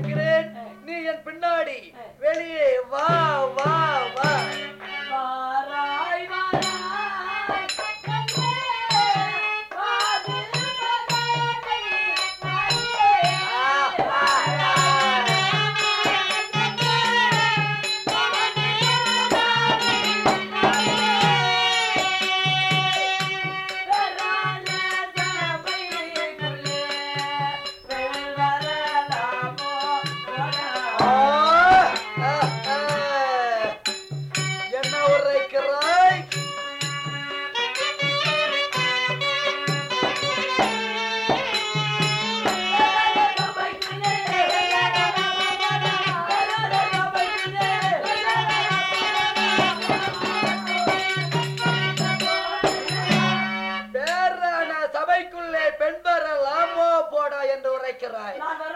இருக்கிறேன். நீ என் பின்னாடி. வெளியே வா.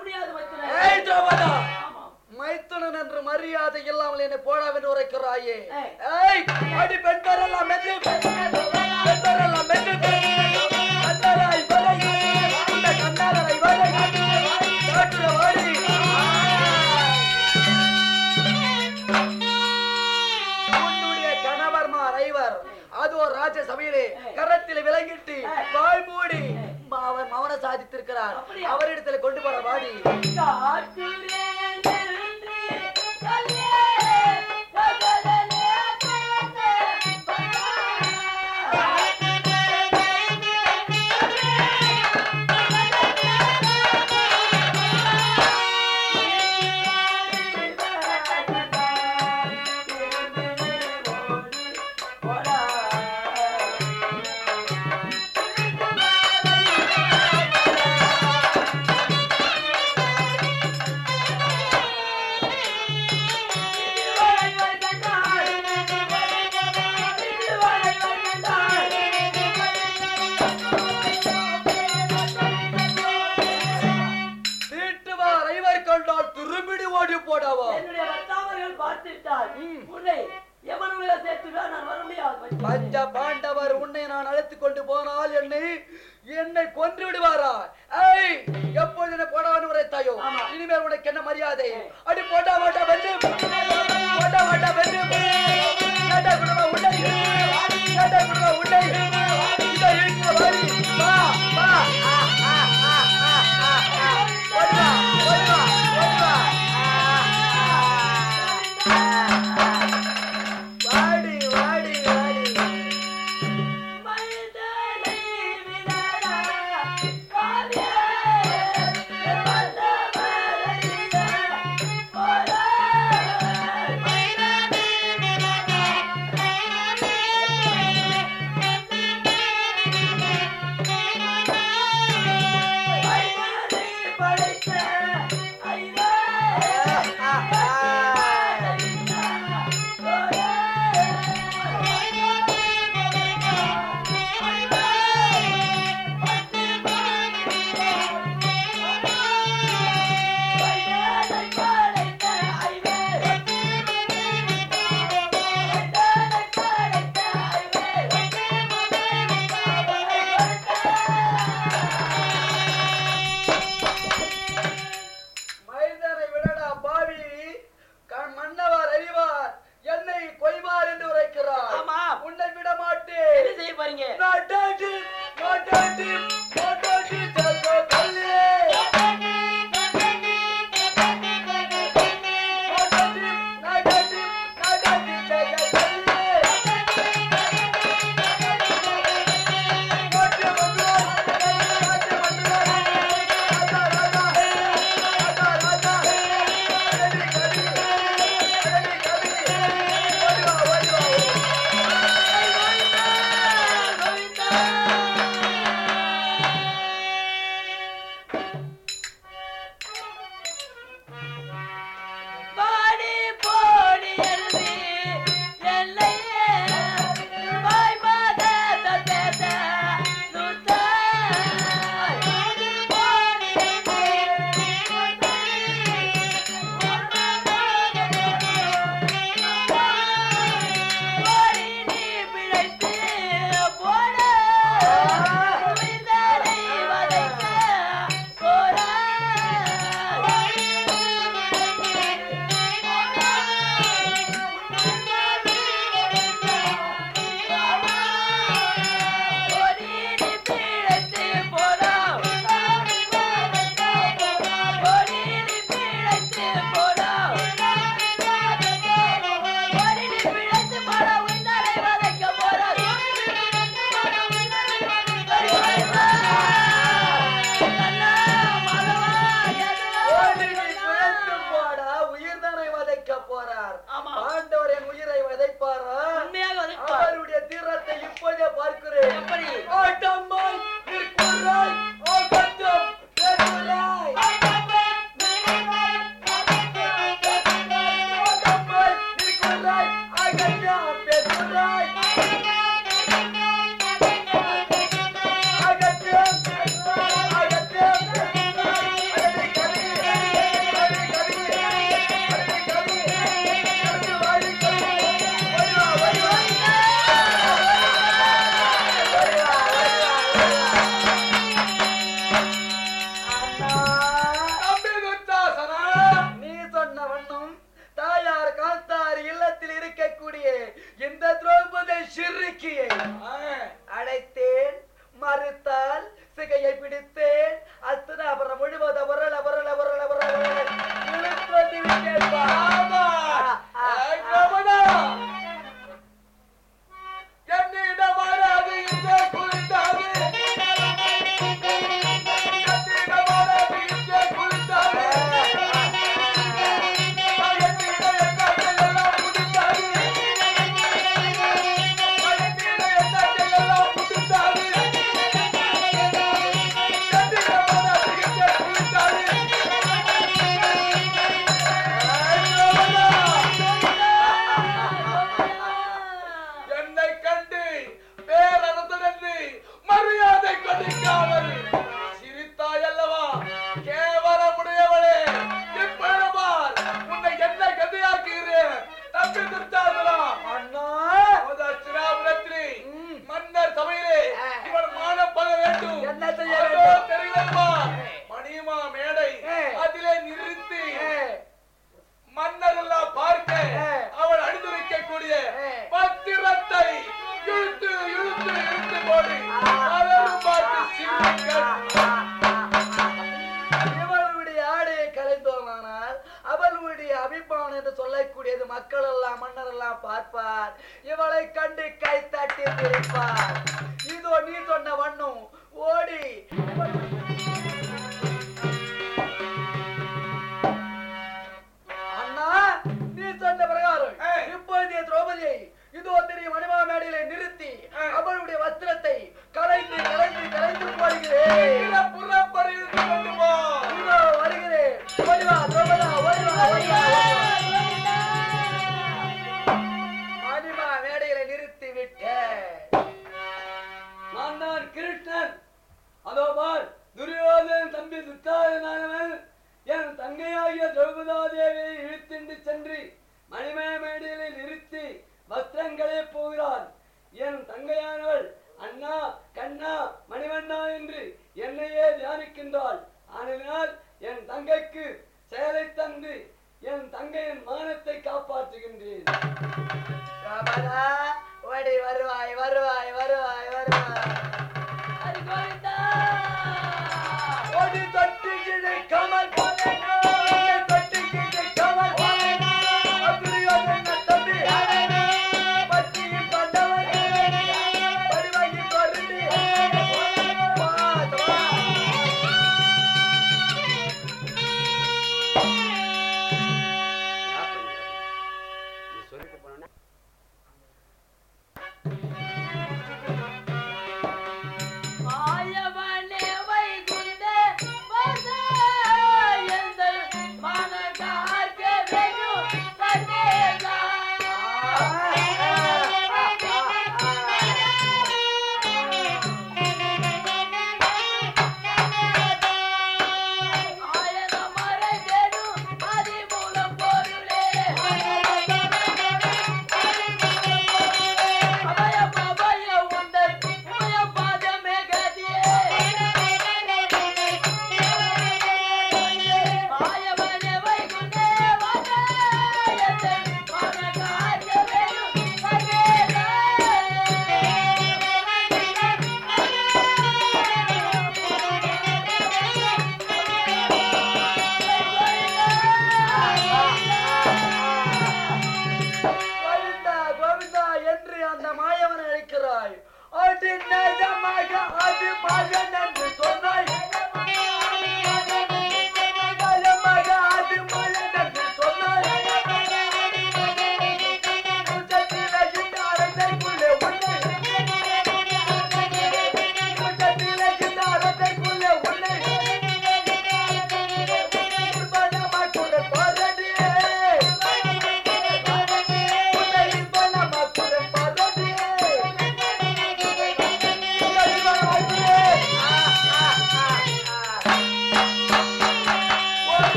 முடியாது மைத்தனன் மரியாதை இல்லாமல் என்னை போடாவின் உரைக்கிறாயே. அடி பெண்பரெல்லாம் மென்று நடையிலே கரத்தில் விளங்கிட்டு வாழ் மூடி அவர் மவன சாதித்திருக்கிறார். அவரிடத்துல கொண்டு போற மாதிரி Bravo.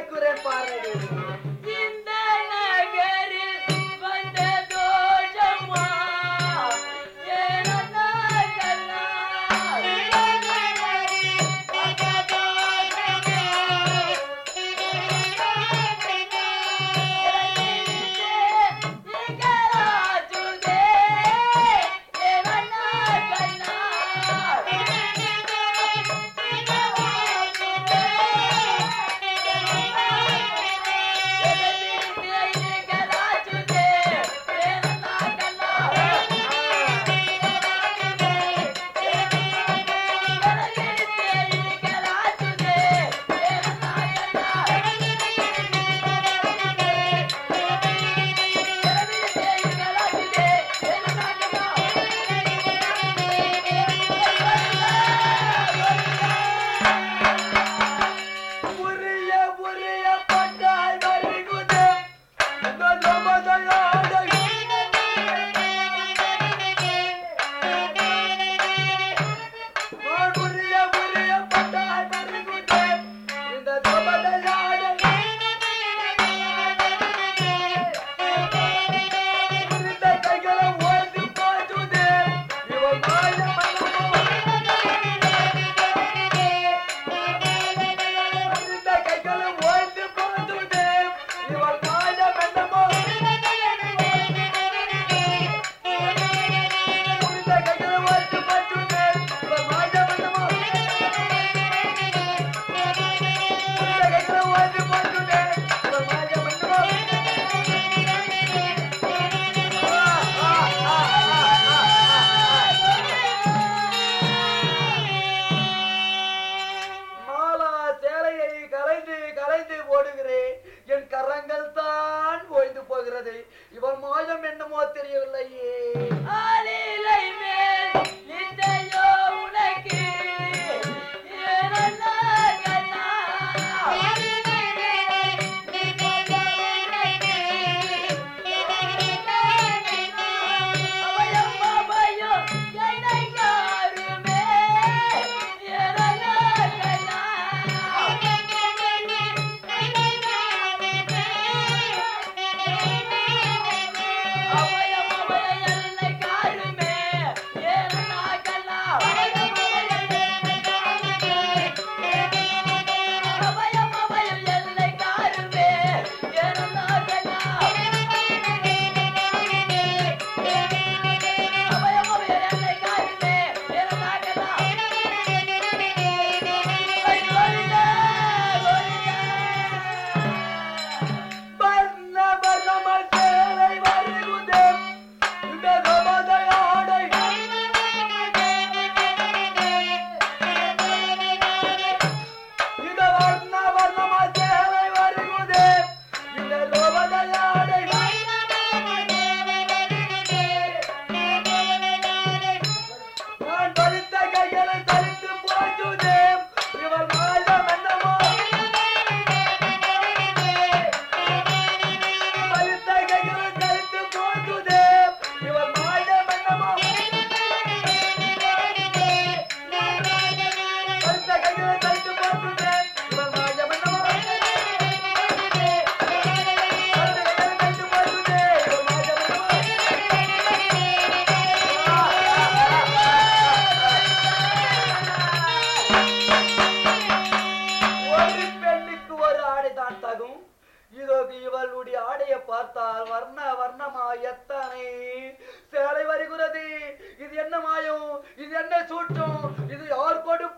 ಕುರೆ ಪಾರ ஒரே இப்போது இவளுடைய ஆடைய பார்த்தால் வர்ண வர்ணமா எத்தனை? சேலை வருகிறது. இது என்ன மாயம்? இது என்ன சூட்டும் இது யார் கொடுப்பு